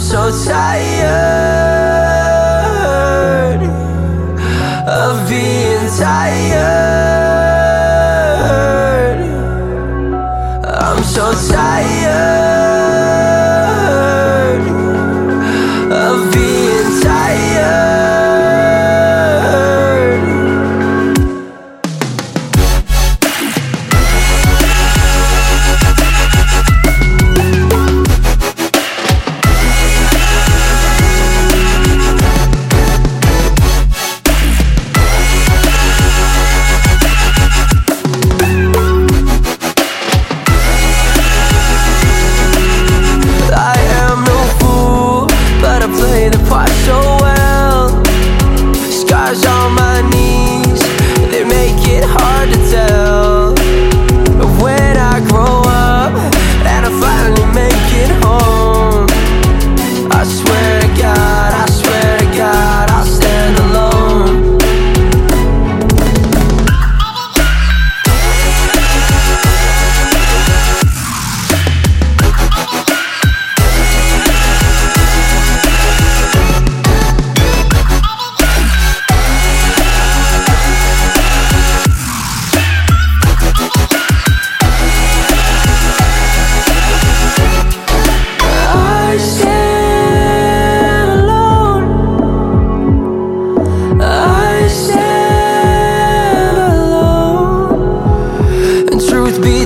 I'm so tired of being tired. I'm so tired.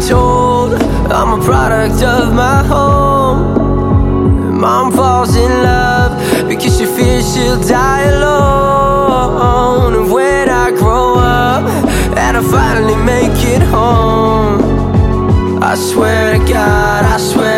Told. I'm a product of my home. Mom falls in love because she fears she'll die alone. And when I grow up and I finally make it home, I swear to God, I swear.